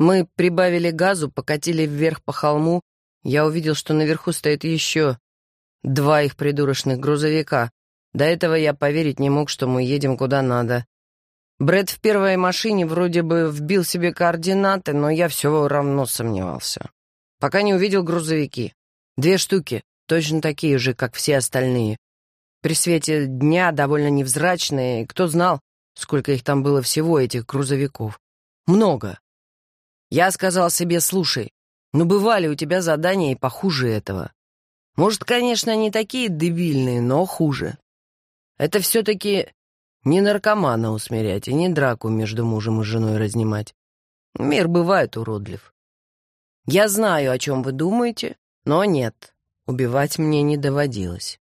Мы прибавили газу, покатили вверх по холму. Я увидел, что наверху стоит еще два их придурочных грузовика. До этого я поверить не мог, что мы едем куда надо. Брэд в первой машине вроде бы вбил себе координаты, но я все равно сомневался. Пока не увидел грузовики. Две штуки, точно такие же, как все остальные. При свете дня довольно невзрачные, кто знал, сколько их там было всего, этих грузовиков. Много. Я сказал себе, слушай, ну бывали у тебя задания и похуже этого. Может, конечно, не такие дебильные, но хуже. Это все-таки не наркомана усмирять и не драку между мужем и женой разнимать. Мир бывает уродлив. Я знаю, о чем вы думаете, но нет, убивать мне не доводилось.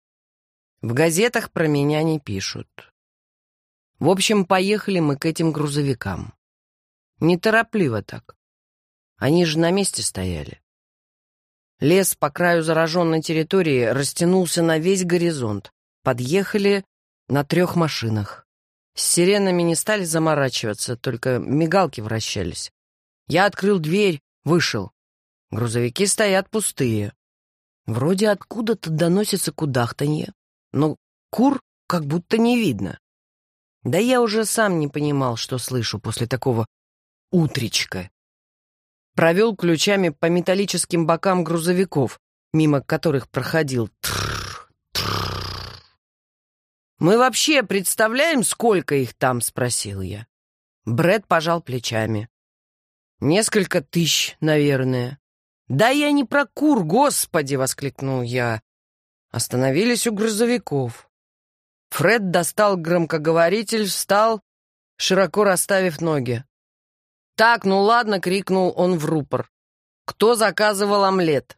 В газетах про меня не пишут. В общем, поехали мы к этим грузовикам. Неторопливо так. Они же на месте стояли. Лес по краю зараженной территории растянулся на весь горизонт. Подъехали на трех машинах. С сиренами не стали заморачиваться, только мигалки вращались. Я открыл дверь, вышел. Грузовики стоят пустые. Вроде откуда-то доносится кудахтанье, но кур как будто не видно. Да я уже сам не понимал, что слышу после такого утречка провел ключами по металлическим бокам грузовиков, мимо которых проходил. Тррр, тррр. «Мы вообще представляем, сколько их там?» — спросил я. Бред пожал плечами. «Несколько тысяч, наверное». «Да я не про кур, господи!» — воскликнул я. Остановились у грузовиков. Фред достал громкоговоритель, встал, широко расставив ноги. «Так, ну ладно!» — крикнул он в рупор. «Кто заказывал омлет?»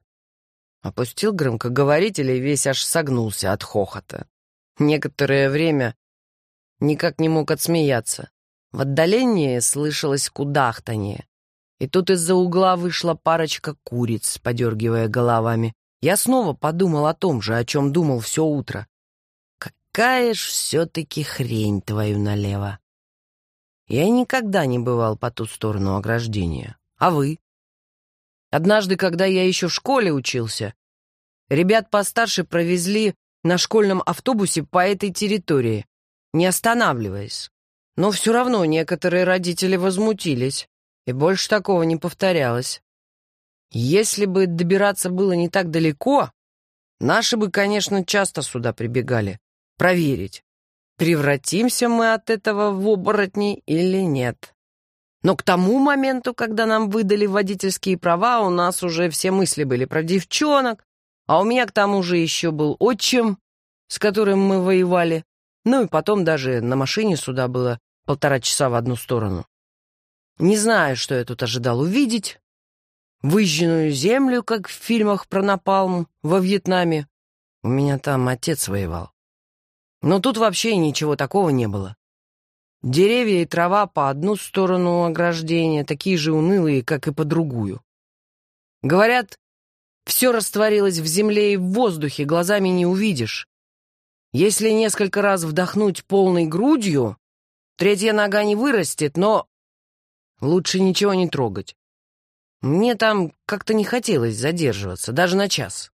Опустил громкоговоритель и весь аж согнулся от хохота. Некоторое время никак не мог отсмеяться. В отдалении слышалось кудахтанье. И тут из-за угла вышла парочка куриц, подергивая головами. Я снова подумал о том же, о чем думал все утро. «Какая ж все-таки хрень твою налево!» Я никогда не бывал по ту сторону ограждения. А вы? Однажды, когда я еще в школе учился, ребят постарше провезли на школьном автобусе по этой территории, не останавливаясь. Но все равно некоторые родители возмутились, и больше такого не повторялось. Если бы добираться было не так далеко, наши бы, конечно, часто сюда прибегали, проверить, превратимся мы от этого в оборотни или нет. Но к тому моменту, когда нам выдали водительские права, у нас уже все мысли были про девчонок, а у меня к тому же еще был отчим, с которым мы воевали. Ну и потом даже на машине сюда было полтора часа в одну сторону. Не знаю, что я тут ожидал увидеть. Выжженную землю, как в фильмах про Напалм во Вьетнаме. У меня там отец воевал. Но тут вообще ничего такого не было. Деревья и трава по одну сторону ограждения такие же унылые, как и по другую. Говорят, все растворилось в земле и в воздухе, глазами не увидишь. Если несколько раз вдохнуть полной грудью, третья нога не вырастет, но лучше ничего не трогать. Мне там как-то не хотелось задерживаться, даже на час.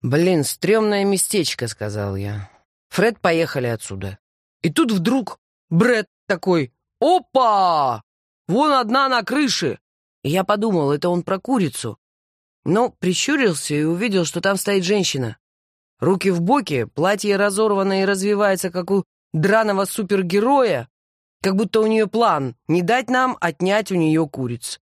«Блин, стрёмное местечко», — сказал я. Фред поехали отсюда. И тут вдруг Бред такой «Опа! Вон одна на крыше!» И я подумал, это он про курицу. Но прищурился и увидел, что там стоит женщина. Руки в боки, платье разорвано и развивается, как у драного супергероя, как будто у нее план не дать нам отнять у нее куриц.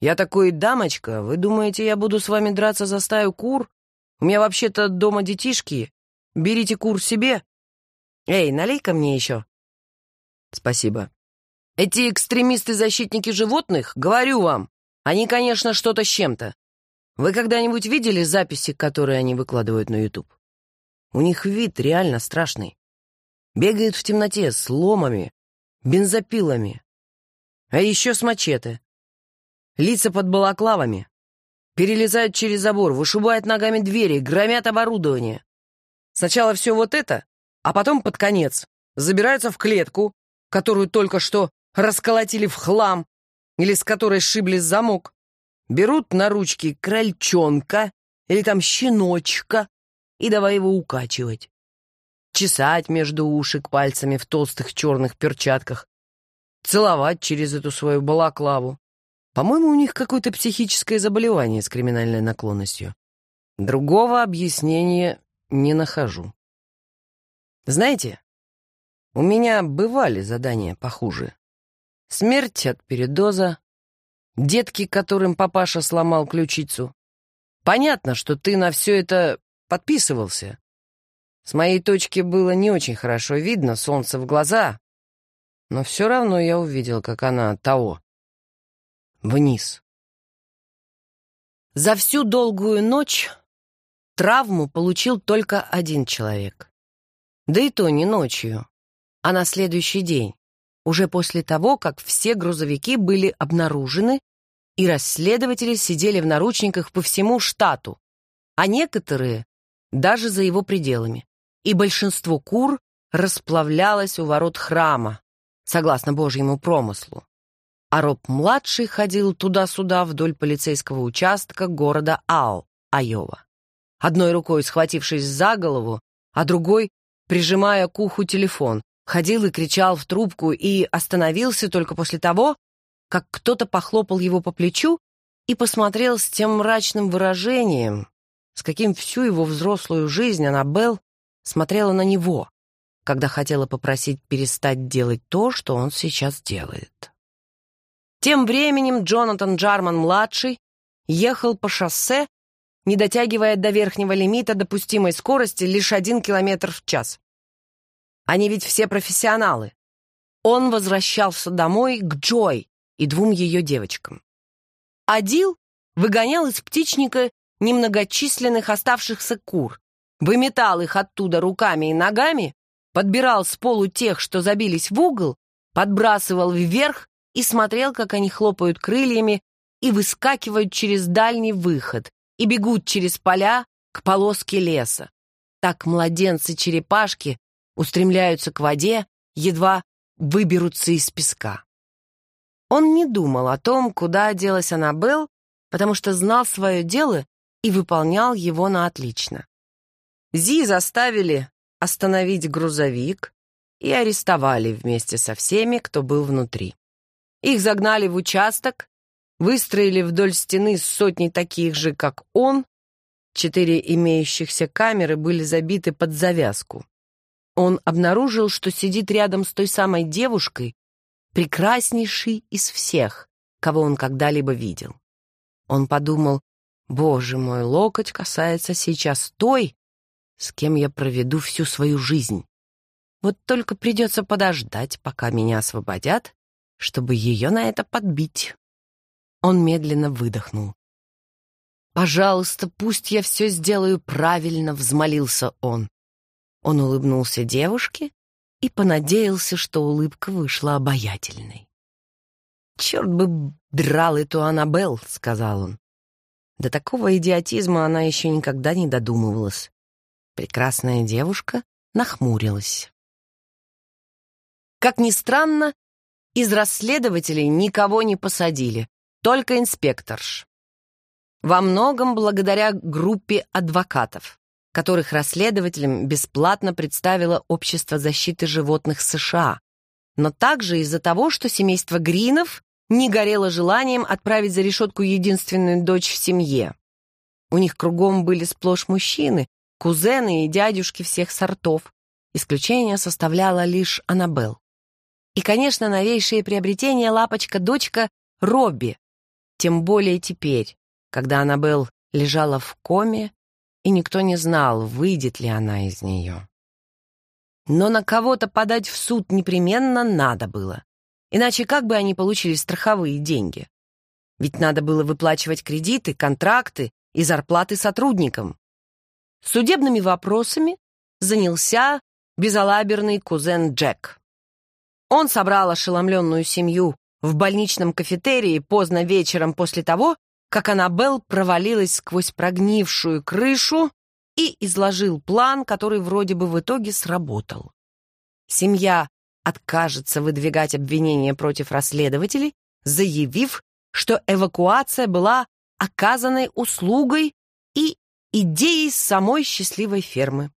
Я такой, дамочка, вы думаете, я буду с вами драться за стаю кур? У меня вообще-то дома детишки. Берите кур себе, Эй, налей-ка мне еще. Спасибо. Эти экстремисты-защитники животных, говорю вам, они, конечно, что-то с чем-то. Вы когда-нибудь видели записи, которые они выкладывают на YouTube? У них вид реально страшный. Бегают в темноте с ломами, бензопилами, а еще с мачете. Лица под балаклавами. Перелезают через забор, вышибают ногами двери, громят оборудование. Сначала все вот это, а потом под конец забираются в клетку, которую только что расколотили в хлам или с которой сшибли замок, берут на ручки крольчонка или там щеночка и давай его укачивать. Чесать между ушек пальцами в толстых черных перчатках, целовать через эту свою балаклаву. По-моему, у них какое-то психическое заболевание с криминальной наклонностью. Другого объяснения не нахожу. Знаете, у меня бывали задания похуже. Смерть от передоза, детки, которым папаша сломал ключицу. Понятно, что ты на все это подписывался. С моей точки было не очень хорошо видно, солнце в глаза, но все равно я увидел, как она того. Вниз. За всю долгую ночь травму получил только один человек. Да и то не ночью, а на следующий день, уже после того, как все грузовики были обнаружены, и расследователи сидели в наручниках по всему штату, а некоторые даже за его пределами. И большинство кур расплавлялось у ворот храма, согласно Божьему промыслу. А Роб-младший ходил туда-сюда вдоль полицейского участка города Ал Айова. Одной рукой схватившись за голову, а другой прижимая к уху телефон, ходил и кричал в трубку и остановился только после того, как кто-то похлопал его по плечу и посмотрел с тем мрачным выражением, с каким всю его взрослую жизнь Аннабелл смотрела на него, когда хотела попросить перестать делать то, что он сейчас делает. Тем временем Джонатан Джарман-младший ехал по шоссе, не дотягивая до верхнего лимита допустимой скорости лишь один километр в час. Они ведь все профессионалы. Он возвращался домой к Джой и двум ее девочкам. Адил выгонял из птичника немногочисленных оставшихся кур, выметал их оттуда руками и ногами, подбирал с полу тех, что забились в угол, подбрасывал вверх и смотрел, как они хлопают крыльями и выскакивают через дальний выход, и бегут через поля к полоске леса. Так младенцы-черепашки устремляются к воде, едва выберутся из песка. Он не думал о том, куда делась она был, потому что знал свое дело и выполнял его на отлично. Зи заставили остановить грузовик и арестовали вместе со всеми, кто был внутри. Их загнали в участок, выстроили вдоль стены сотни таких же, как он. Четыре имеющихся камеры были забиты под завязку. Он обнаружил, что сидит рядом с той самой девушкой, прекраснейшей из всех, кого он когда-либо видел. Он подумал, «Боже мой, локоть касается сейчас той, с кем я проведу всю свою жизнь. Вот только придется подождать, пока меня освободят, чтобы ее на это подбить». Он медленно выдохнул. «Пожалуйста, пусть я все сделаю правильно», — взмолился он. Он улыбнулся девушке и понадеялся, что улыбка вышла обаятельной. «Черт бы драл эту Аннабелл», — сказал он. До такого идиотизма она еще никогда не додумывалась. Прекрасная девушка нахмурилась. Как ни странно, из расследователей никого не посадили только инспекторш. Во многом благодаря группе адвокатов, которых расследователям бесплатно представило Общество защиты животных США, но также из-за того, что семейство Гринов не горело желанием отправить за решетку единственную дочь в семье. У них кругом были сплошь мужчины, кузены и дядюшки всех сортов. Исключение составляла лишь Аннабелл. И, конечно, новейшее приобретение лапочка-дочка Робби, тем более теперь, когда Аннабелл лежала в коме, и никто не знал, выйдет ли она из нее. Но на кого-то подать в суд непременно надо было. Иначе как бы они получили страховые деньги? Ведь надо было выплачивать кредиты, контракты и зарплаты сотрудникам. Судебными вопросами занялся безалаберный кузен Джек. Он собрал ошеломленную семью в больничном кафетерии поздно вечером после того, как Аннабелл провалилась сквозь прогнившую крышу и изложил план, который вроде бы в итоге сработал. Семья откажется выдвигать обвинения против расследователей, заявив, что эвакуация была оказанной услугой и идеей самой счастливой фермы.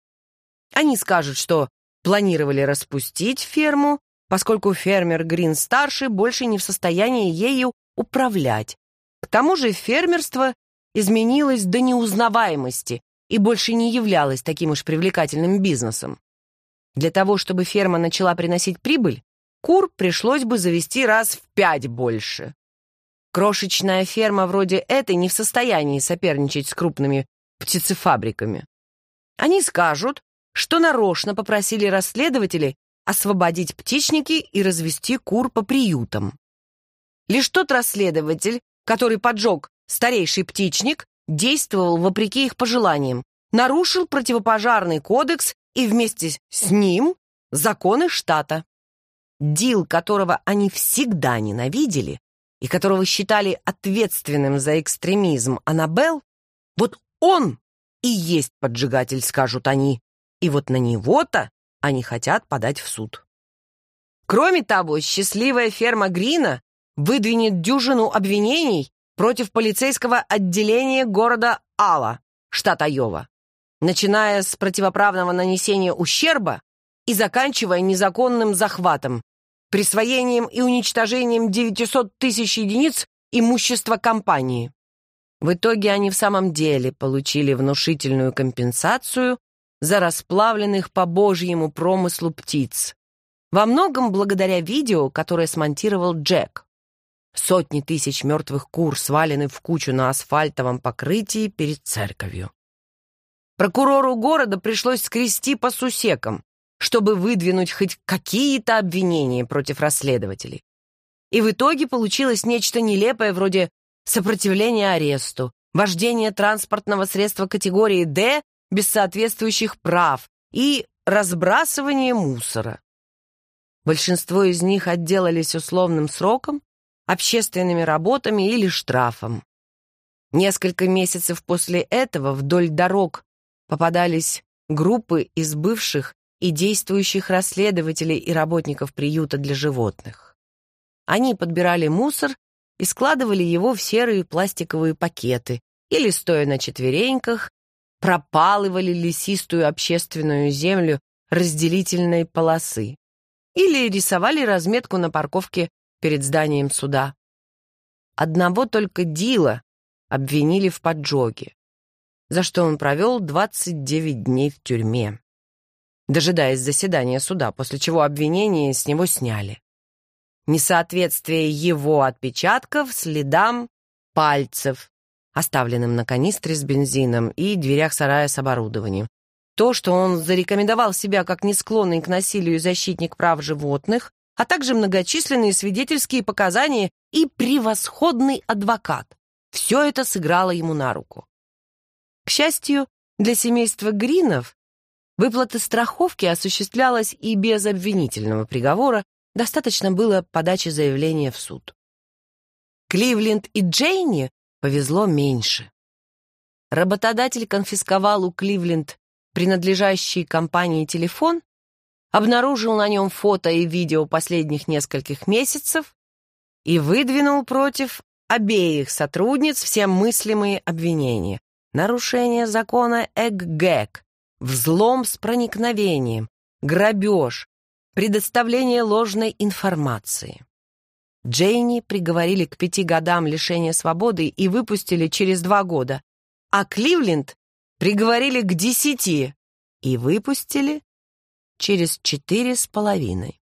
Они скажут, что планировали распустить ферму, поскольку фермер Грин-старший больше не в состоянии ею управлять. К тому же фермерство изменилось до неузнаваемости и больше не являлось таким уж привлекательным бизнесом. Для того, чтобы ферма начала приносить прибыль, кур пришлось бы завести раз в пять больше. Крошечная ферма вроде этой не в состоянии соперничать с крупными птицефабриками. Они скажут, что нарочно попросили расследователей освободить птичники и развести кур по приютам. Лишь тот расследователь, который поджег старейший птичник, действовал вопреки их пожеланиям, нарушил противопожарный кодекс и вместе с ним законы штата. Дил, которого они всегда ненавидели и которого считали ответственным за экстремизм Аннабелл, вот он и есть поджигатель, скажут они, и вот на него-то они хотят подать в суд. Кроме того, счастливая ферма Грина выдвинет дюжину обвинений против полицейского отделения города Алла, штат Айова, начиная с противоправного нанесения ущерба и заканчивая незаконным захватом, присвоением и уничтожением 900 тысяч единиц имущества компании. В итоге они в самом деле получили внушительную компенсацию за расплавленных по Божьему промыслу птиц. Во многом благодаря видео, которое смонтировал Джек. Сотни тысяч мертвых кур свалены в кучу на асфальтовом покрытии перед церковью. Прокурору города пришлось скрести по сусекам, чтобы выдвинуть хоть какие-то обвинения против расследователей. И в итоге получилось нечто нелепое вроде сопротивления аресту, вождения транспортного средства категории «Д» без соответствующих прав и разбрасывание мусора. Большинство из них отделались условным сроком, общественными работами или штрафом. Несколько месяцев после этого вдоль дорог попадались группы из бывших и действующих расследователей и работников приюта для животных. Они подбирали мусор и складывали его в серые пластиковые пакеты или, стоя на четвереньках, пропалывали лесистую общественную землю разделительной полосы или рисовали разметку на парковке перед зданием суда. Одного только Дила обвинили в поджоге, за что он провел 29 дней в тюрьме, дожидаясь заседания суда, после чего обвинение с него сняли. Несоответствие его отпечатков следам пальцев оставленным на канистре с бензином и дверях сарая с оборудованием. То, что он зарекомендовал себя как несклонный к насилию защитник прав животных, а также многочисленные свидетельские показания и превосходный адвокат. Все это сыграло ему на руку. К счастью, для семейства Гринов выплата страховки осуществлялась и без обвинительного приговора, достаточно было подачи заявления в суд. Кливленд и Джейни повезло меньше. Работодатель конфисковал у Кливленд принадлежащий компании телефон, обнаружил на нем фото и видео последних нескольких месяцев и выдвинул против обеих сотрудниц все мыслимые обвинения. Нарушение закона ЭГГЭК, взлом с проникновением, грабеж, предоставление ложной информации. Джейни приговорили к пяти годам лишения свободы и выпустили через два года, а Кливленд приговорили к десяти и выпустили через четыре с половиной.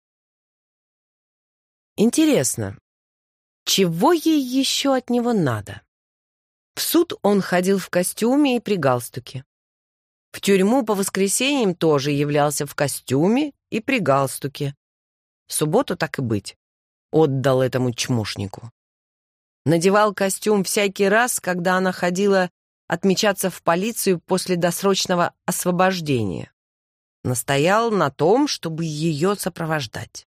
Интересно, чего ей еще от него надо? В суд он ходил в костюме и при галстуке. В тюрьму по воскресеньям тоже являлся в костюме и при галстуке. В субботу так и быть отдал этому чмошнику. Надевал костюм всякий раз, когда она ходила отмечаться в полицию после досрочного освобождения. Настоял на том, чтобы ее сопровождать.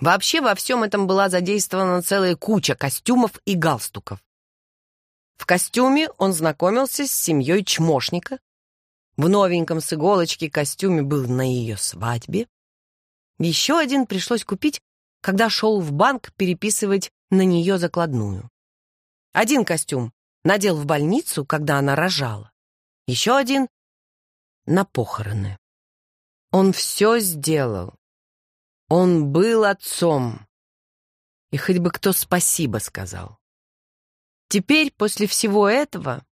Вообще во всем этом была задействована целая куча костюмов и галстуков. В костюме он знакомился с семьей чмошника. В новеньком с иголочки костюме был на ее свадьбе. Еще один пришлось купить когда шел в банк переписывать на нее закладную. Один костюм надел в больницу, когда она рожала. Еще один — на похороны. Он все сделал. Он был отцом. И хоть бы кто спасибо сказал. Теперь, после всего этого,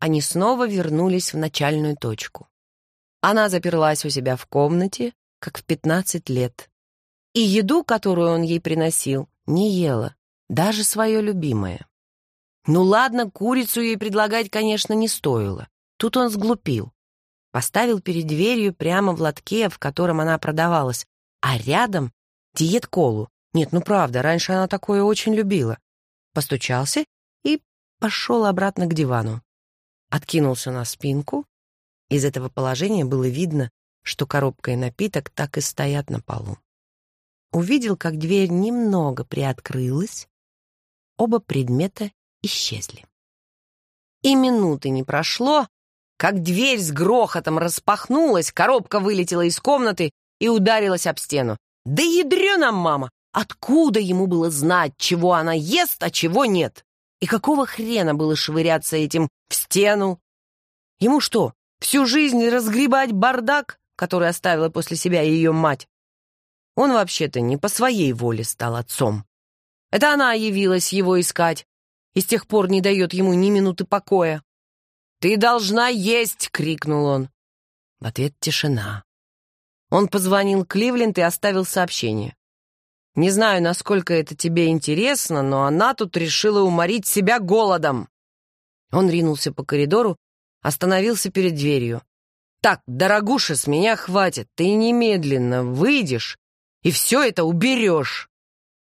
они снова вернулись в начальную точку. Она заперлась у себя в комнате, как в 15 лет, и еду, которую он ей приносил, не ела, даже свое любимое. Ну ладно, курицу ей предлагать, конечно, не стоило. Тут он сглупил. Поставил перед дверью прямо в лотке, в котором она продавалась, а рядом диет-колу. Нет, ну правда, раньше она такое очень любила. Постучался и пошел обратно к дивану. Откинулся на спинку. Из этого положения было видно, что коробка и напиток так и стоят на полу увидел, как дверь немного приоткрылась, оба предмета исчезли. И минуты не прошло, как дверь с грохотом распахнулась, коробка вылетела из комнаты и ударилась об стену. «Да ядрена, мама! Откуда ему было знать, чего она ест, а чего нет? И какого хрена было швыряться этим в стену? Ему что, всю жизнь разгребать бардак, который оставила после себя ее мать? Он вообще-то не по своей воле стал отцом. Это она явилась его искать и с тех пор не дает ему ни минуты покоя. «Ты должна есть!» — крикнул он. В ответ тишина. Он позвонил Кливленд и оставил сообщение. «Не знаю, насколько это тебе интересно, но она тут решила уморить себя голодом». Он ринулся по коридору, остановился перед дверью. «Так, дорогуша, с меня хватит. Ты немедленно выйдешь и все это уберешь.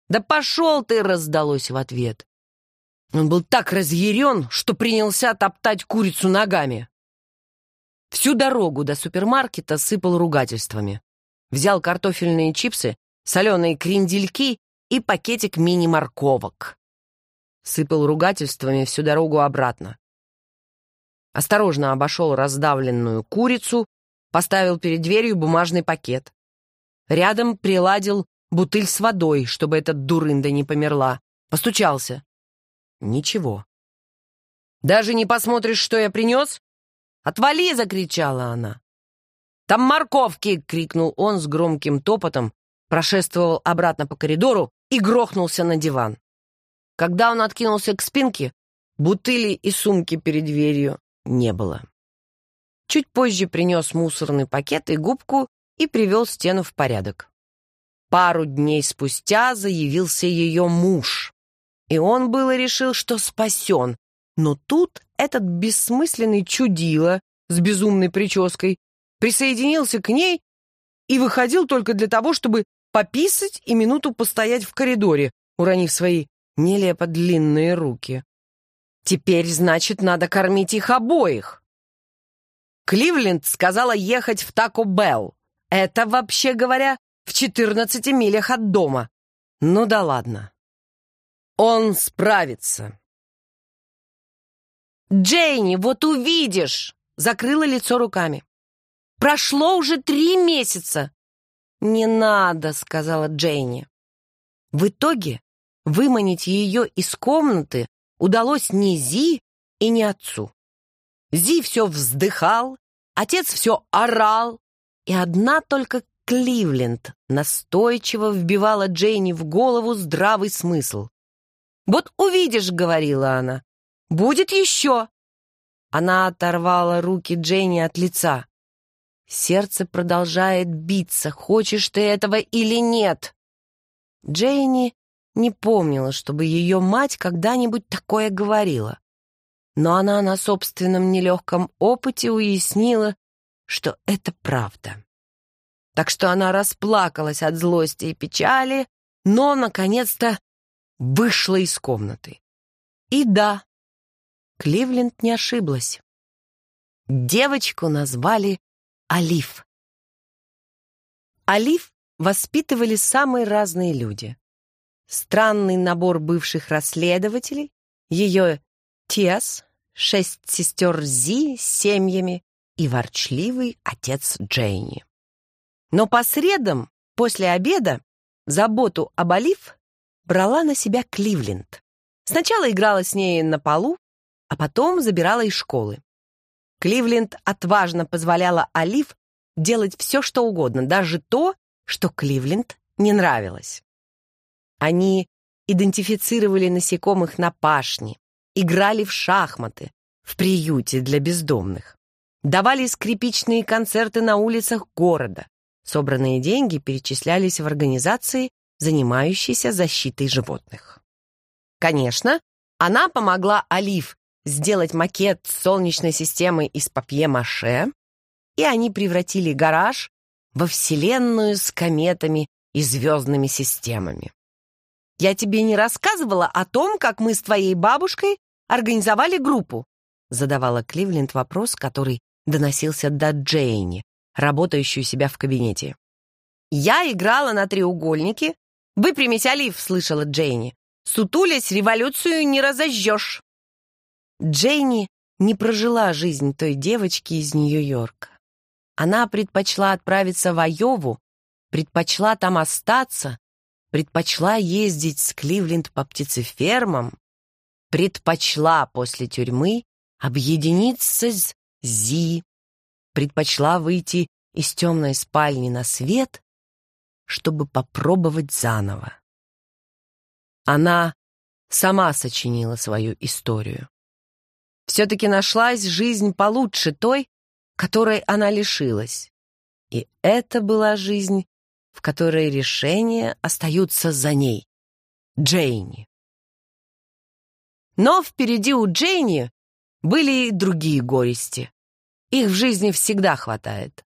Да пошел ты, раздалось в ответ. Он был так разъярен, что принялся топтать курицу ногами. Всю дорогу до супермаркета сыпал ругательствами. Взял картофельные чипсы, соленые крендельки и пакетик мини-морковок. Сыпал ругательствами всю дорогу обратно. Осторожно обошел раздавленную курицу, поставил перед дверью бумажный пакет. Рядом приладил бутыль с водой, чтобы эта дурында не померла. Постучался. Ничего. «Даже не посмотришь, что я принес?» «Отвали!» — закричала она. «Там морковки!» — крикнул он с громким топотом, прошествовал обратно по коридору и грохнулся на диван. Когда он откинулся к спинке, бутыли и сумки перед дверью не было. Чуть позже принес мусорный пакет и губку и привел стену в порядок. Пару дней спустя заявился ее муж, и он было решил, что спасен, но тут этот бессмысленный чудило с безумной прической присоединился к ней и выходил только для того, чтобы пописать и минуту постоять в коридоре, уронив свои нелепо длинные руки. Теперь, значит, надо кормить их обоих. Кливленд сказала ехать в Тако Белл. Это, вообще говоря, в 14 милях от дома. Ну да ладно. Он справится. Джейни, вот увидишь, закрыла лицо руками. Прошло уже три месяца. Не надо, сказала Джейни. В итоге выманить ее из комнаты удалось не Зи и не отцу. Зи все вздыхал, отец все орал, и одна только Кливленд настойчиво вбивала Джейни в голову здравый смысл. «Вот увидишь», — говорила она, — «будет еще». Она оторвала руки Джейни от лица. Сердце продолжает биться, хочешь ты этого или нет. Джейни не помнила, чтобы ее мать когда-нибудь такое говорила. Но она на собственном нелегком опыте уяснила, что это правда. Так что она расплакалась от злости и печали, но, наконец-то, вышла из комнаты. И да, Кливленд не ошиблась. Девочку назвали Алиф. Алиф воспитывали самые разные люди. Странный набор бывших расследователей, ее Тиас, шесть сестер Зи с семьями, и ворчливый отец Джейни. Но по средам, после обеда, заботу об Олив брала на себя Кливленд. Сначала играла с ней на полу, а потом забирала из школы. Кливленд отважно позволяла Олив делать все, что угодно, даже то, что Кливленд не нравилось. Они идентифицировали насекомых на пашне, играли в шахматы в приюте для бездомных давали скрипичные концерты на улицах города. Собранные деньги перечислялись в организации, занимающейся защитой животных. Конечно, она помогла Олив сделать макет солнечной системы из папье-маше, и они превратили гараж во вселенную с кометами и звездными системами. Я тебе не рассказывала о том, как мы с твоей бабушкой организовали группу, задавала Кливленд вопрос, который доносился до Джейни, работающую у себя в кабинете. «Я играла на треугольнике. Вы примите слышала Джейни. «Сутулясь, революцию не разожжешь». Джейни не прожила жизнь той девочки из Нью-Йорка. Она предпочла отправиться в Айову, предпочла там остаться, предпочла ездить с Кливленд по птицефермам, предпочла после тюрьмы объединиться с Зи предпочла выйти из темной спальни на свет, чтобы попробовать заново. Она сама сочинила свою историю. Все-таки нашлась жизнь получше той, которой она лишилась. И это была жизнь, в которой решения остаются за ней, Джейни. Но впереди у Джейни были и другие горести. Их в жизни всегда хватает.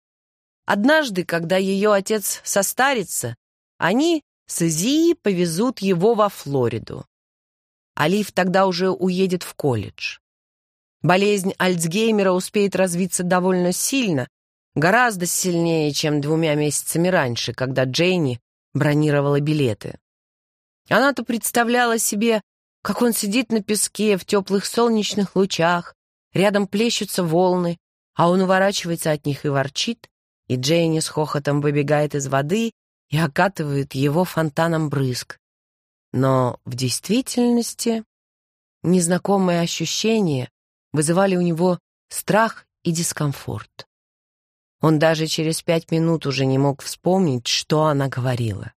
Однажды, когда ее отец состарится, они с Изии повезут его во Флориду. Алиф тогда уже уедет в колледж. Болезнь Альцгеймера успеет развиться довольно сильно, гораздо сильнее, чем двумя месяцами раньше, когда Джейни бронировала билеты. Она-то представляла себе, как он сидит на песке в теплых солнечных лучах, рядом плещутся волны, а он уворачивается от них и ворчит, и Джейни с хохотом выбегает из воды и окатывает его фонтаном брызг. Но в действительности незнакомые ощущения вызывали у него страх и дискомфорт. Он даже через пять минут уже не мог вспомнить, что она говорила.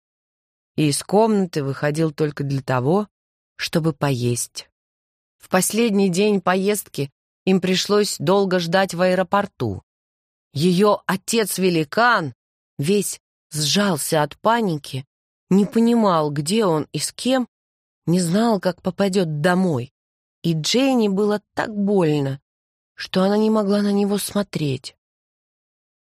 И из комнаты выходил только для того, чтобы поесть. В последний день поездки им пришлось долго ждать в аэропорту. Ее отец-великан весь сжался от паники, не понимал, где он и с кем, не знал, как попадет домой. И Джейни было так больно, что она не могла на него смотреть.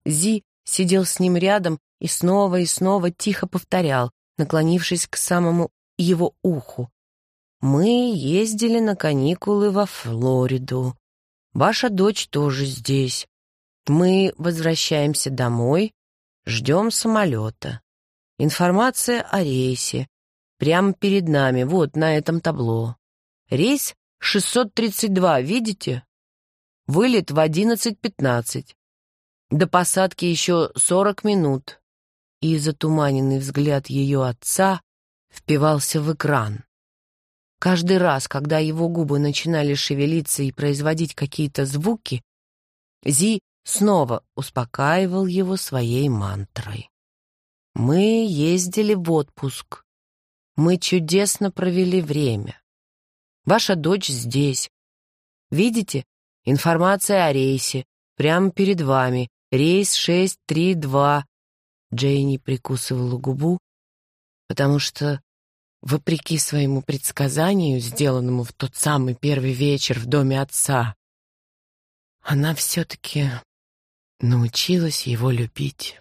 Зи сидел с ним рядом и снова и снова тихо повторял, наклонившись к самому его уху. Мы ездили на каникулы во Флориду. Ваша дочь тоже здесь. Мы возвращаемся домой, ждем самолета. Информация о рейсе. Прямо перед нами, вот на этом табло. Рейс 632, видите? Вылет в 11.15. До посадки еще 40 минут. И затуманенный взгляд ее отца впивался в экран. Каждый раз, когда его губы начинали шевелиться и производить какие-то звуки, Зи снова успокаивал его своей мантрой. «Мы ездили в отпуск. Мы чудесно провели время. Ваша дочь здесь. Видите, информация о рейсе. Прямо перед вами. Рейс 632». Джейни прикусывала губу, потому что вопреки своему предсказанию, сделанному в тот самый первый вечер в доме отца, она все-таки научилась его любить.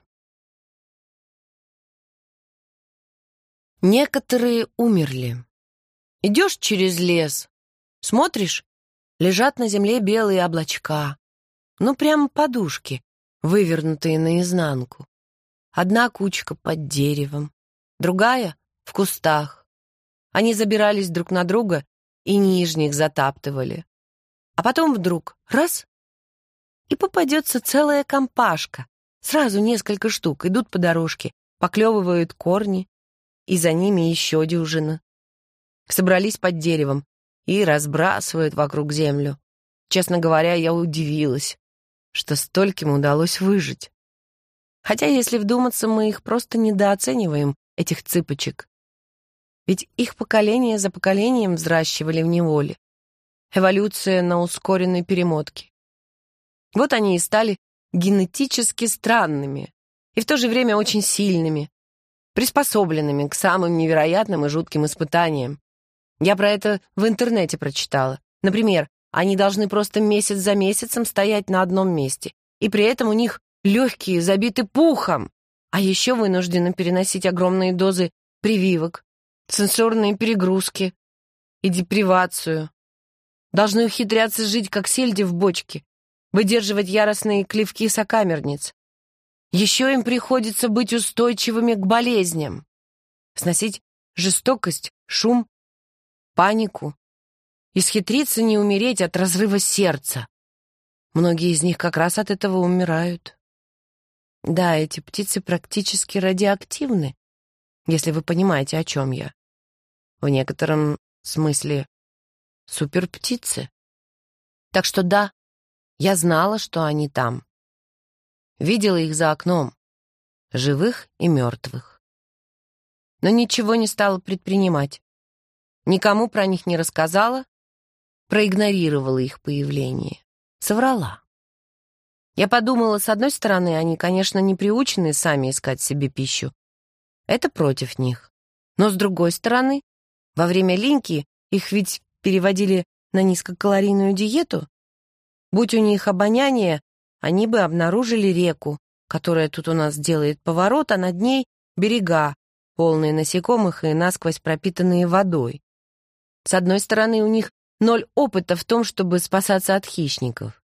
Некоторые умерли. Идешь через лес, смотришь, лежат на земле белые облачка, ну прямо подушки, вывернутые наизнанку. Одна кучка под деревом, другая — в кустах они забирались друг на друга и нижних затаптывали. А потом вдруг — раз — и попадется целая компашка. Сразу несколько штук идут по дорожке, поклевывают корни, и за ними еще дюжина. Собрались под деревом и разбрасывают вокруг землю. Честно говоря, я удивилась, что стольким удалось выжить. Хотя, если вдуматься, мы их просто недооцениваем, этих цыпочек. Ведь их поколение за поколением взращивали в неволе. Эволюция на ускоренной перемотке. Вот они и стали генетически странными и в то же время очень сильными, приспособленными к самым невероятным и жутким испытаниям. Я про это в интернете прочитала. Например, они должны просто месяц за месяцем стоять на одном месте, и при этом у них легкие забиты пухом, а еще вынуждены переносить огромные дозы прививок, сенсорные перегрузки и депривацию. Должны ухитряться жить, как сельди в бочке, выдерживать яростные клевки сокамерниц. Еще им приходится быть устойчивыми к болезням, сносить жестокость, шум, панику, исхитриться не умереть от разрыва сердца. Многие из них как раз от этого умирают. Да, эти птицы практически радиоактивны, если вы понимаете, о чем я в некотором смысле суперптицы. Так что да, я знала, что они там. Видела их за окном, живых и мертвых. Но ничего не стала предпринимать. Никому про них не рассказала, проигнорировала их появление, соврала. Я подумала, с одной стороны, они, конечно, не приучены сами искать себе пищу. Это против них. Но с другой стороны, во время линьки их ведь переводили на низкокалорийную диету. Будь у них обоняние, они бы обнаружили реку, которая тут у нас делает поворот, а над ней берега, полные насекомых и насквозь пропитанные водой. С одной стороны, у них ноль опыта в том, чтобы спасаться от хищников.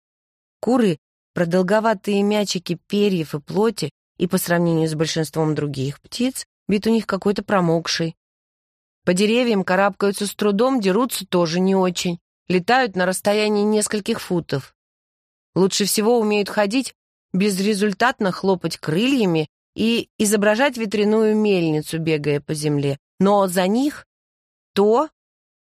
Куры — продолговатые мячики перьев и плоти, и по сравнению с большинством других птиц, вид у них какой-то промокший, по деревьям карабкаются с трудом, дерутся тоже не очень. Летают на расстоянии нескольких футов. Лучше всего умеют ходить, безрезультатно хлопать крыльями и изображать ветряную мельницу, бегая по земле. Но за них то,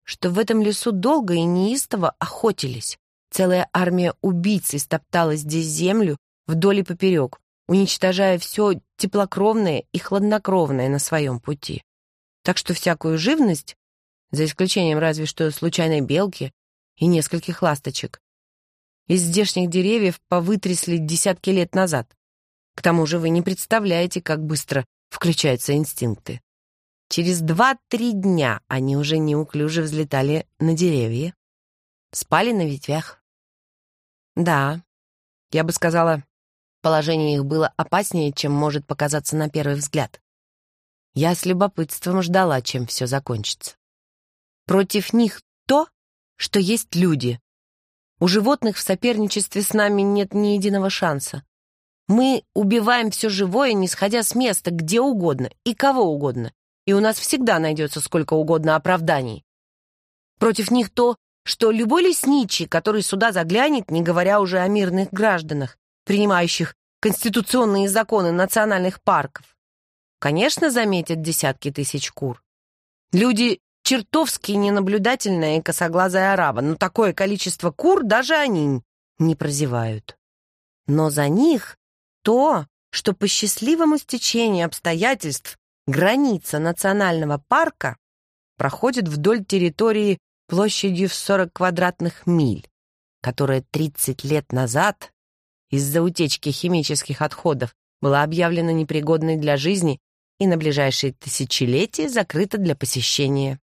что в этом лесу долго и неистово охотились. Целая армия убийц истоптала здесь землю вдоль и поперек, уничтожая все теплокровное и хладнокровное на своем пути так что всякую живность, за исключением разве что случайной белки и нескольких ласточек, из здешних деревьев повытрясли десятки лет назад. К тому же вы не представляете, как быстро включаются инстинкты. Через два-три дня они уже неуклюже взлетали на деревья, спали на ветвях. Да, я бы сказала, положение их было опаснее, чем может показаться на первый взгляд. Я с любопытством ждала, чем все закончится. Против них то, что есть люди. У животных в соперничестве с нами нет ни единого шанса. Мы убиваем все живое, не сходя с места, где угодно и кого угодно. И у нас всегда найдется сколько угодно оправданий. Против них то, что любой лесничий, который сюда заглянет, не говоря уже о мирных гражданах, принимающих конституционные законы национальных парков, конечно, заметят десятки тысяч кур. Люди чертовски ненаблюдательные косоглазые арабы, но такое количество кур даже они не прозевают. Но за них то, что по счастливому стечению обстоятельств граница национального парка проходит вдоль территории площадью в 40 квадратных миль, которая 30 лет назад из-за утечки химических отходов была объявлена непригодной для жизни и на ближайшие тысячелетия закрыта для посещения.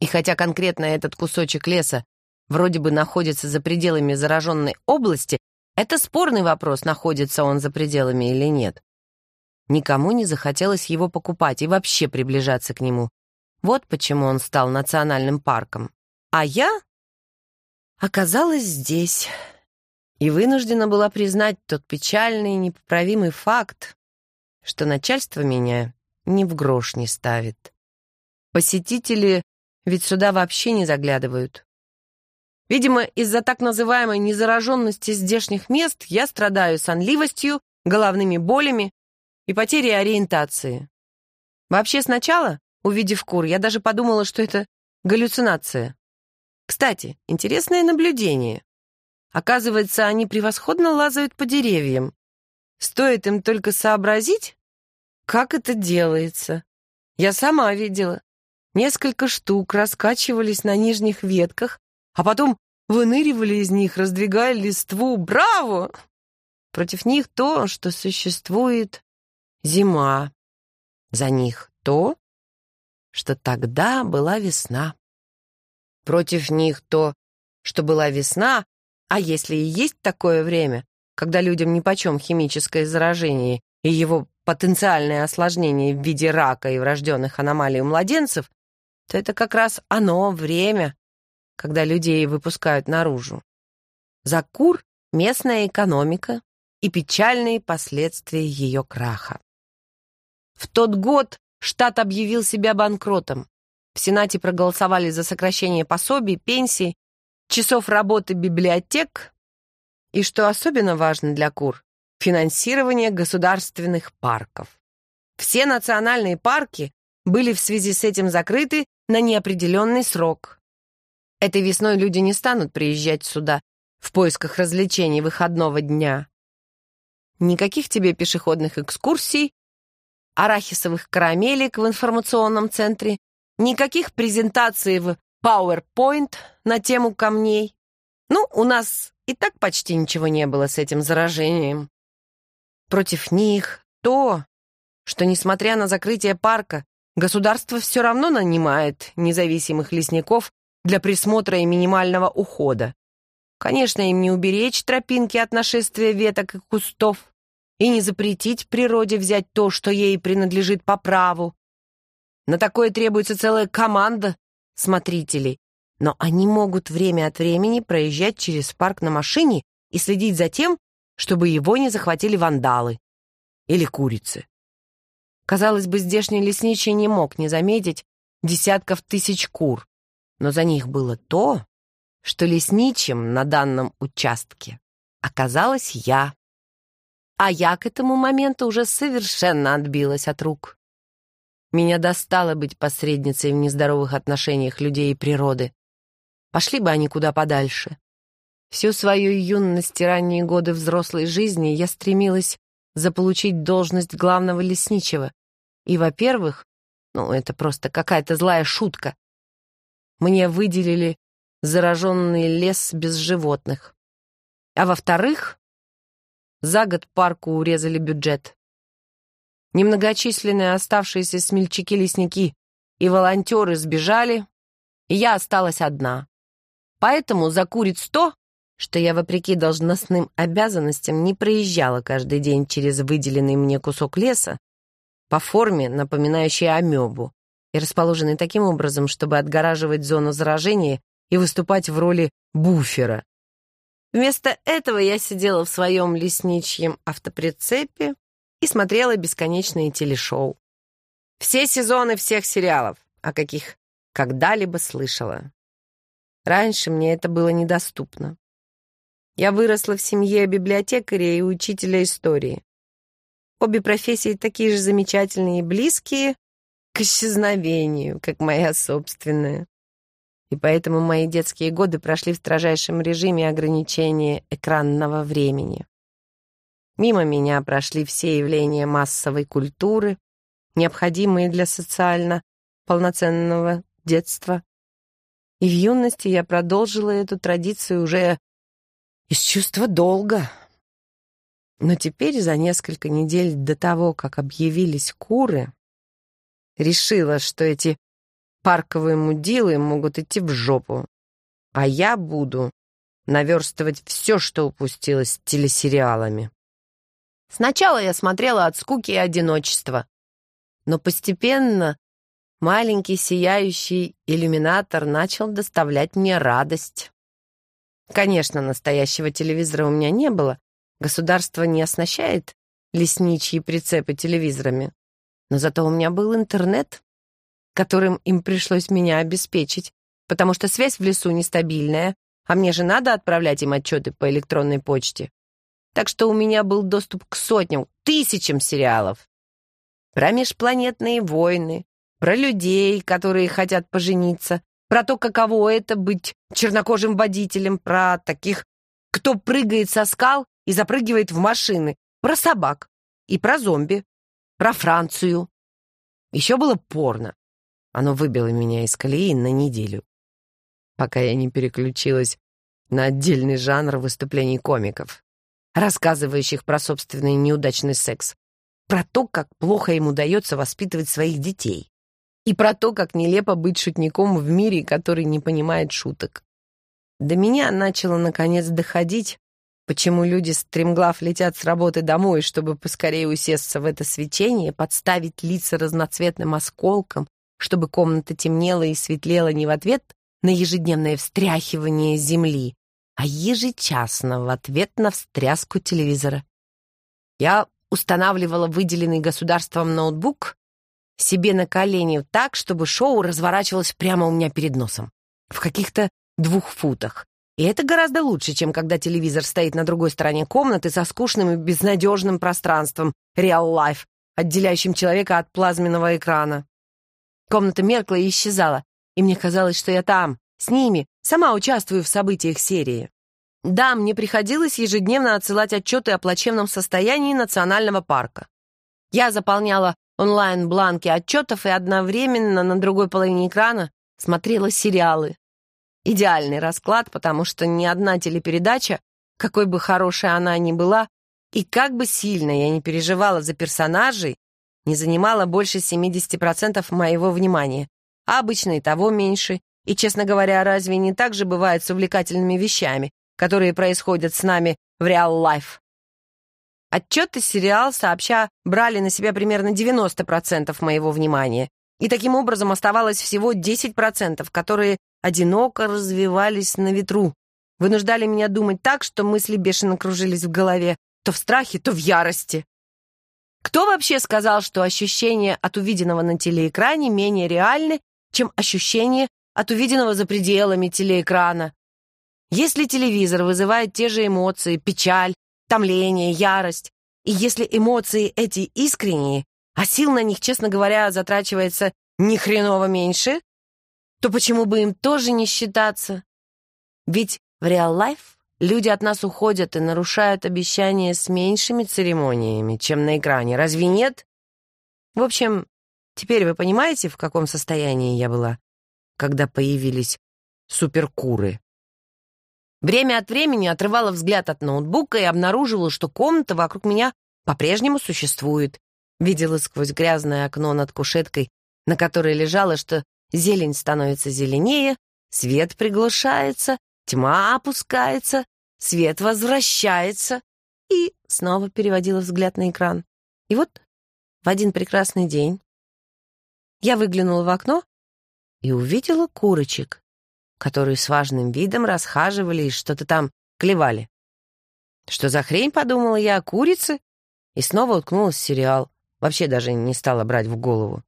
И хотя конкретно этот кусочек леса вроде бы находится за пределами зараженной области, это спорный вопрос, находится он за пределами или нет. Никому не захотелось его покупать и вообще приближаться к нему. Вот почему он стал национальным парком. А я оказалась здесь и вынуждена была признать тот печальный и непоправимый факт, что начальство меня ни в грош не ставит. Посетители ведь сюда вообще не заглядывают. Видимо, из-за так называемой незараженности здешних мест я страдаю сонливостью, головными болями и потерей ориентации. Вообще сначала, увидев кур, я даже подумала, что это галлюцинация. Кстати, интересное наблюдение. Оказывается, они превосходно лазают по деревьям, Стоит им только сообразить, как это делается. Я сама видела. Несколько штук раскачивались на нижних ветках, а потом выныривали из них, раздвигая листву. Браво! Против них то, что существует зима. За них то, что тогда была весна. Против них то, что была весна, а если и есть такое время, когда людям нипочем химическое заражение и его потенциальное осложнение в виде рака и врожденных аномалий у младенцев, то это как раз оно время, когда людей выпускают наружу. За кур местная экономика и печальные последствия ее краха. В тот год штат объявил себя банкротом. В Сенате проголосовали за сокращение пособий, пенсий, часов работы библиотек, и, что особенно важно для Кур, финансирование государственных парков. Все национальные парки были в связи с этим закрыты на неопределенный срок. Этой весной люди не станут приезжать сюда в поисках развлечений выходного дня. Никаких тебе пешеходных экскурсий, арахисовых карамелек в информационном центре, никаких презентаций в PowerPoint на тему камней. Ну, у нас и так почти ничего не было с этим заражением. Против них то, что, несмотря на закрытие парка, государство все равно нанимает независимых лесников для присмотра и минимального ухода. Конечно, им не уберечь тропинки от нашествия веток и кустов и не запретить природе взять то, что ей принадлежит по праву. На такое требуется целая команда смотрителей, но они могут время от времени проезжать через парк на машине и следить за тем, чтобы его не захватили вандалы или курицы. Казалось бы, здешний лесничий не мог не заметить десятков тысяч кур, но за них было то, что лесничим на данном участке оказалась я. А я к этому моменту уже совершенно отбилась от рук. Меня достало быть посредницей в нездоровых отношениях людей и природы. Пошли бы они куда подальше. Всю свою юность и ранние годы взрослой жизни я стремилась заполучить должность главного лесничего. И, во-первых, ну, это просто какая-то злая шутка. Мне выделили зараженный лес без животных. А во-вторых, за год парку урезали бюджет. Немногочисленные оставшиеся смельчаки-лесники и волонтеры сбежали, и я осталась одна. Поэтому за сто, что я, вопреки должностным обязанностям, не проезжала каждый день через выделенный мне кусок леса, по форме напоминающей амебу, и расположенный таким образом, чтобы отгораживать зону заражения и выступать в роли буфера. Вместо этого я сидела в своем лесничьем автоприцепе и смотрела бесконечные телешоу. Все сезоны всех сериалов, о каких когда-либо слышала. Раньше мне это было недоступно. Я выросла в семье библиотекаря и учителя истории. Обе профессии такие же замечательные и близкие к исчезновению, как моя собственная. И поэтому мои детские годы прошли в строжайшем режиме ограничения экранного времени. Мимо меня прошли все явления массовой культуры, необходимые для социально полноценного детства и в юности я продолжила эту традицию уже из чувства долга. Но теперь, за несколько недель до того, как объявились куры, решила, что эти парковые мудилы могут идти в жопу, а я буду наверстывать все, что упустилось с телесериалами. Сначала я смотрела от скуки и одиночества, но постепенно маленький сияющий иллюминатор начал доставлять мне радость. Конечно, настоящего телевизора у меня не было. Государство не оснащает лесничьи прицепы телевизорами. Но зато у меня был интернет, которым им пришлось меня обеспечить, потому что связь в лесу нестабильная, а мне же надо отправлять им отчеты по электронной почте. Так что у меня был доступ к сотням, тысячам сериалов. Про межпланетные войны, про людей, которые хотят пожениться, про то, каково это быть чернокожим водителем, про таких, кто прыгает со скал и запрыгивает в машины, про собак и про зомби, про Францию. Еще было порно. Оно выбило меня из колеи на неделю, пока я не переключилась на отдельный жанр выступлений комиков, рассказывающих про собственный неудачный секс, про то, как плохо им удается воспитывать своих детей и про то, как нелепо быть шутником в мире, который не понимает шуток. До меня начало, наконец, доходить, почему люди стремглав летят с работы домой, чтобы поскорее усесться в это свечение, подставить лица разноцветным осколкам, чтобы комната темнела и светлела не в ответ на ежедневное встряхивание земли, а ежечасно в ответ на встряску телевизора. Я устанавливала выделенный государством ноутбук себе на колени так, чтобы шоу разворачивалось прямо у меня перед носом, в каких-то двух футах. И это гораздо лучше, чем когда телевизор стоит на другой стороне комнаты со скучным и безнадежным пространством реал-лайф, отделяющим человека от плазменного экрана. Комната меркла и исчезала, и мне казалось, что я там, с ними, сама участвую в событиях серии. Да, мне приходилось ежедневно отсылать отчеты о плачевном состоянии национального парка. Я заполняла онлайн-бланки отчетов и одновременно на другой половине экрана смотрела сериалы. Идеальный расклад, потому что ни одна телепередача, какой бы хорошей она ни была, и как бы сильно я не переживала за персонажей, не занимала больше 70% моего внимания, а обычно и того меньше. И, честно говоря, разве не так же бывает с увлекательными вещами, которые происходят с нами в реал-лайф? Отчеты сериал сообща брали на себя примерно 90% моего внимания. И таким образом оставалось всего 10%, которые одиноко развивались на ветру. Вынуждали меня думать так, что мысли бешено кружились в голове, то в страхе, то в ярости. Кто вообще сказал, что ощущения от увиденного на телеэкране менее реальны, чем ощущения от увиденного за пределами телеэкрана? Если телевизор вызывает те же эмоции, печаль, томление, ярость. И если эмоции эти искренние, а сил на них, честно говоря, затрачивается ни хреново меньше, то почему бы им тоже не считаться? Ведь в реал-лайф люди от нас уходят и нарушают обещания с меньшими церемониями, чем на экране. Разве нет? В общем, теперь вы понимаете, в каком состоянии я была, когда появились суперкуры? Время от времени отрывала взгляд от ноутбука и обнаруживала, что комната вокруг меня по-прежнему существует. Видела сквозь грязное окно над кушеткой, на которой лежала, что зелень становится зеленее, свет приглушается, тьма опускается, свет возвращается. И снова переводила взгляд на экран. И вот в один прекрасный день я выглянула в окно и увидела курочек которые с важным видом расхаживали и что-то там клевали. «Что за хрень?» — подумала я, о курице И снова уткнулась в сериал. Вообще даже не стала брать в голову.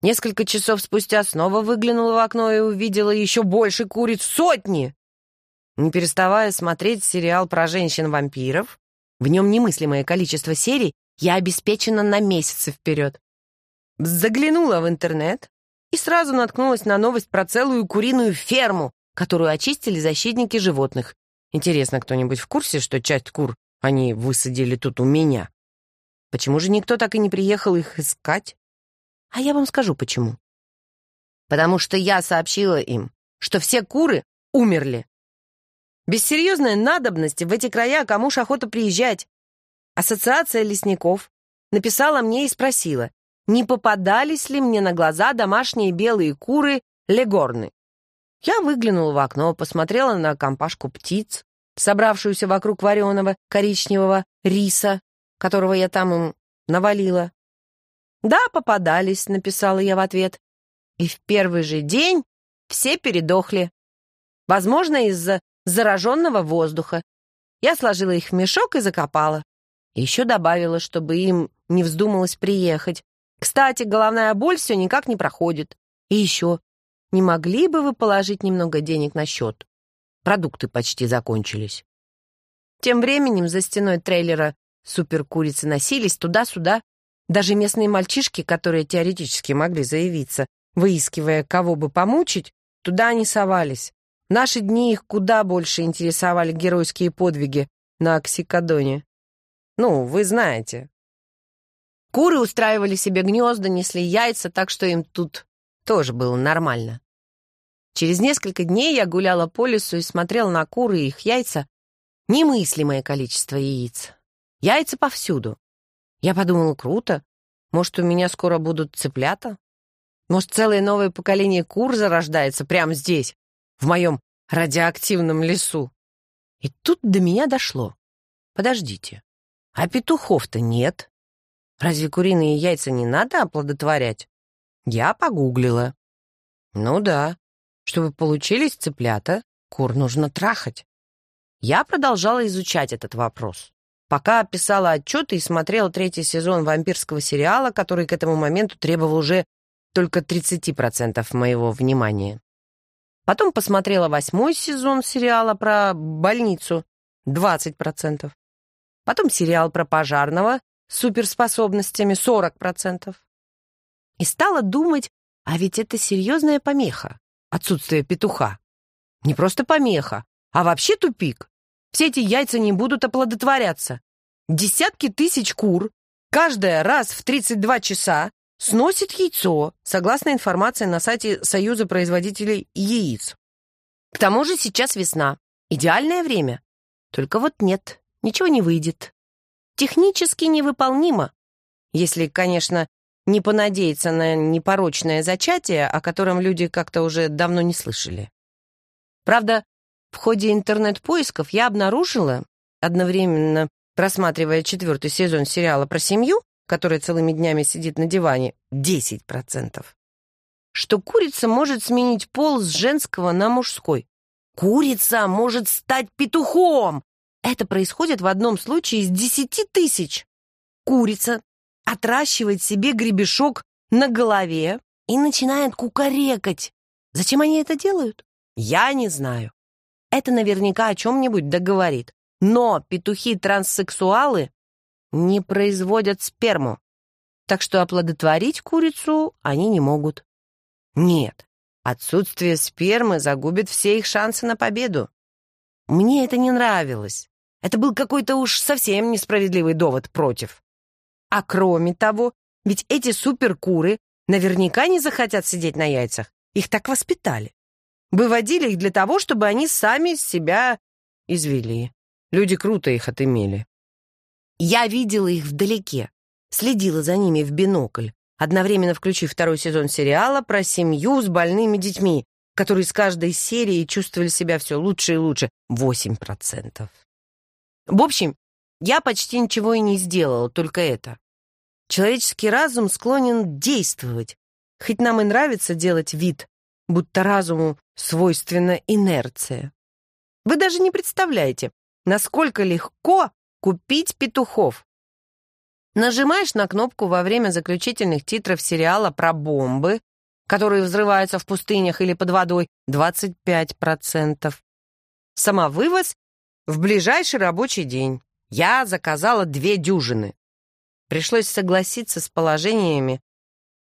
Несколько часов спустя снова выглянула в окно и увидела еще больше куриц, сотни! Не переставая смотреть сериал про женщин-вампиров, в нем немыслимое количество серий, я обеспечена на месяцы вперед. Заглянула в интернет, и сразу наткнулась на новость про целую куриную ферму, которую очистили защитники животных. Интересно, кто-нибудь в курсе, что часть кур они высадили тут у меня? Почему же никто так и не приехал их искать? А я вам скажу, почему. Потому что я сообщила им, что все куры умерли. Без серьезной надобности в эти края кому ж охота приезжать? Ассоциация лесников написала мне и спросила, не попадались ли мне на глаза домашние белые куры легорны. Я выглянула в окно, посмотрела на компашку птиц, собравшуюся вокруг вареного коричневого риса, которого я там им навалила. «Да, попадались», — написала я в ответ. И в первый же день все передохли. Возможно, из-за зараженного воздуха. Я сложила их в мешок и закопала. Еще добавила, чтобы им не вздумалось приехать. Кстати, головная боль все никак не проходит. И еще, не могли бы вы положить немного денег на счет? Продукты почти закончились. Тем временем за стеной трейлера суперкурицы носились туда-сюда. Даже местные мальчишки, которые теоретически могли заявиться, выискивая, кого бы помучить, туда они совались. В наши дни их куда больше интересовали геройские подвиги на Оксикодоне. Ну, вы знаете, Куры устраивали себе гнезда, несли яйца, так что им тут тоже было нормально. Через несколько дней я гуляла по лесу и смотрела на куры и их яйца. Немыслимое количество яиц. Яйца повсюду. Я подумала, круто. Может, у меня скоро будут цыплята? Может, целое новое поколение кур зарождается прямо здесь, в моем радиоактивном лесу? И тут до меня дошло. Подождите, а петухов-то нет. Разве куриные яйца не надо оплодотворять? Я погуглила. Ну да, чтобы получились цыплята, кур нужно трахать. Я продолжала изучать этот вопрос. Пока писала отчеты и смотрела третий сезон вампирского сериала, который к этому моменту требовал уже только 30% моего внимания. Потом посмотрела восьмой сезон сериала про больницу, 20%. Потом сериал про пожарного, суперспособностями 40%. И стала думать, а ведь это серьезная помеха, отсутствие петуха. Не просто помеха, а вообще тупик. Все эти яйца не будут оплодотворяться. Десятки тысяч кур, каждая раз в 32 часа, сносит яйцо, согласно информации на сайте Союза производителей яиц. К тому же сейчас весна. Идеальное время. Только вот нет, ничего не выйдет технически невыполнимо, если, конечно, не понадеяться на непорочное зачатие, о котором люди как-то уже давно не слышали. Правда, в ходе интернет-поисков я обнаружила, одновременно просматривая четвертый сезон сериала про семью, которая целыми днями сидит на диване, 10%, что курица может сменить пол с женского на мужской. Курица может стать петухом, это происходит в одном случае из десяти тысяч. Курица отращивает себе гребешок на голове и начинает кукарекать. Зачем они это делают? Я не знаю. Это наверняка о чем-нибудь договорит. Но петухи-транссексуалы не производят сперму, так что оплодотворить курицу они не могут. Нет, отсутствие спермы загубит все их шансы на победу. Мне это не нравилось. Это был какой-то уж совсем несправедливый довод против. А кроме того, ведь эти суперкуры наверняка не захотят сидеть на яйцах. Их так воспитали. Выводили их для того, чтобы они сами себя извели. Люди круто их отымели. Я видела их вдалеке, следила за ними в бинокль, одновременно включив второй сезон сериала про семью с больными детьми, которые с каждой серии чувствовали себя все лучше и лучше. восемь процентов. В общем, я почти ничего и не сделала, только это. Человеческий разум склонен действовать, хоть нам и нравится делать вид, будто разуму свойственна инерция. Вы даже не представляете, насколько легко купить петухов. Нажимаешь на кнопку во время заключительных титров сериала про бомбы, которые взрываются в пустынях или под водой, 25%. Самовывоз в ближайший рабочий день я заказала две дюжины. Пришлось согласиться с положениями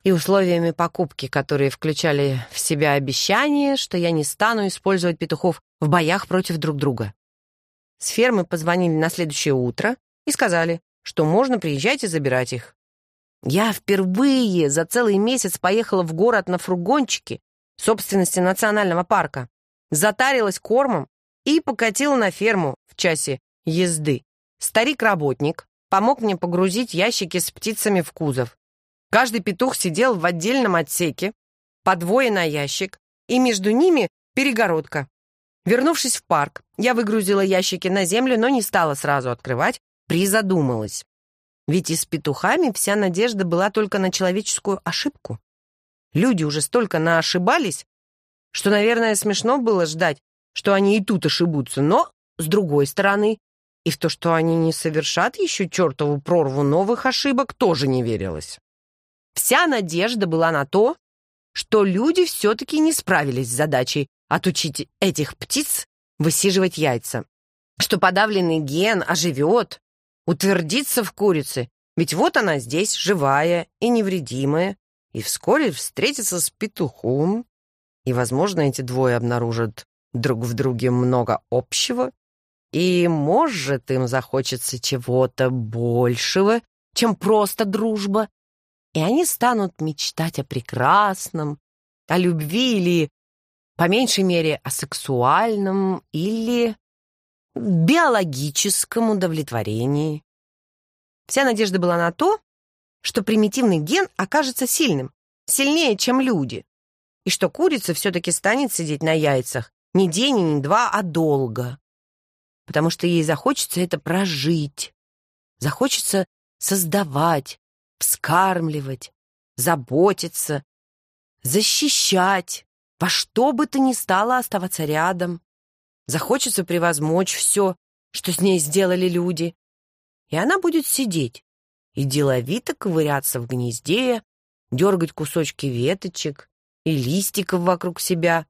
и условиями покупки, которые включали в себя обещание, что я не стану использовать петухов в боях против друг друга. С фермы позвонили на следующее утро и сказали, что можно приезжать и забирать их. Я впервые за целый месяц поехала в город на фургончике собственности национального парка, затарилась кормом и покатил на ферму в часе езды. Старик-работник помог мне погрузить ящики с птицами в кузов. Каждый петух сидел в отдельном отсеке, по двое на ящик, и между ними перегородка. Вернувшись в парк, я выгрузила ящики на землю, но не стала сразу открывать, призадумалась. Ведь и с петухами вся надежда была только на человеческую ошибку. Люди уже столько наошибались, что, наверное, смешно было ждать, что они и тут ошибутся, но, с другой стороны, и в то, что они не совершат еще чертову прорву новых ошибок, тоже не верилось. Вся надежда была на то, что люди все-таки не справились с задачей отучить этих птиц высиживать яйца, что подавленный ген оживет, утвердится в курице, ведь вот она здесь, живая и невредимая, и вскоре встретится с петухом, и, возможно, эти двое обнаружат друг в друге много общего, и, может, им захочется чего-то большего, чем просто дружба, и они станут мечтать о прекрасном, о любви или, по меньшей мере, о сексуальном или биологическом удовлетворении. Вся надежда была на то, что примитивный ген окажется сильным, сильнее, чем люди, и что курица все-таки станет сидеть на яйцах, не день, не два, а долго. Потому что ей захочется это прожить. Захочется создавать, вскармливать, заботиться, защищать, во что бы то ни стало оставаться рядом. Захочется превозмочь все, что с ней сделали люди. И она будет сидеть и деловито ковыряться в гнезде, дергать кусочки веточек и листиков вокруг себя,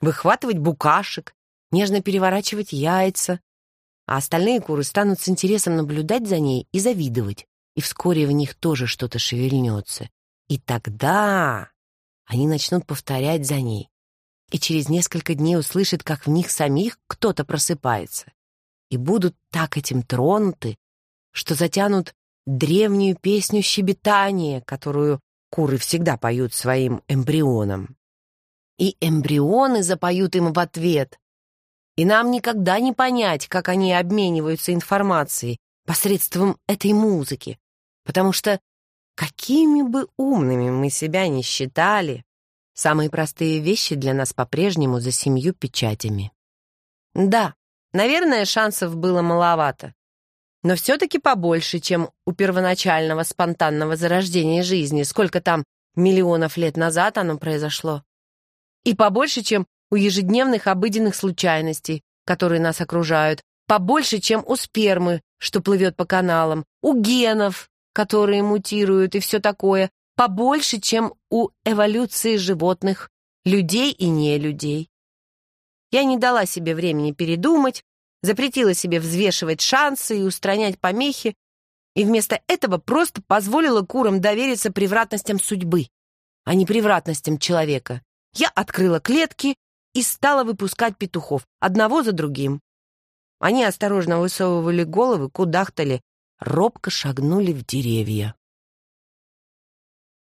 выхватывать букашек, нежно переворачивать яйца. А остальные куры станут с интересом наблюдать за ней и завидовать. И вскоре в них тоже что-то шевельнется. И тогда они начнут повторять за ней. И через несколько дней услышат, как в них самих кто-то просыпается. И будут так этим тронуты, что затянут древнюю песню щебетания, которую куры всегда поют своим эмбрионам и эмбрионы запоют им в ответ. И нам никогда не понять, как они обмениваются информацией посредством этой музыки, потому что какими бы умными мы себя ни считали, самые простые вещи для нас по-прежнему за семью печатями. Да, наверное, шансов было маловато, но все-таки побольше, чем у первоначального спонтанного зарождения жизни, сколько там миллионов лет назад оно произошло. И побольше, чем у ежедневных обыденных случайностей, которые нас окружают. Побольше, чем у спермы, что плывет по каналам. У генов, которые мутируют и все такое. Побольше, чем у эволюции животных, людей и не людей. Я не дала себе времени передумать, запретила себе взвешивать шансы и устранять помехи, и вместо этого просто позволила курам довериться превратностям судьбы, а не превратностям человека. Я открыла клетки и стала выпускать петухов, одного за другим. Они осторожно высовывали головы, кудахтали, робко шагнули в деревья.